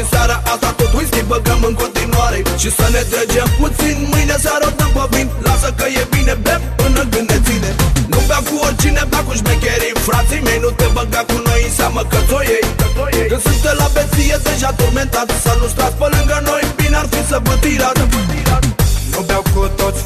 și în seara asta tot whisky băgăm în continuare. Și să ne trăgem puțin mâine seara după vin Lasă că e bine, bem până gând ne ține. Nu bea cu oricine, bea cu șmecherii. Frații mei, nu te băga cu noi în seamă că ți ei Când suntem la beție deja tormentat Să nu stați pe lângă noi, bine ar fi să vă tirați Nu beau cu toți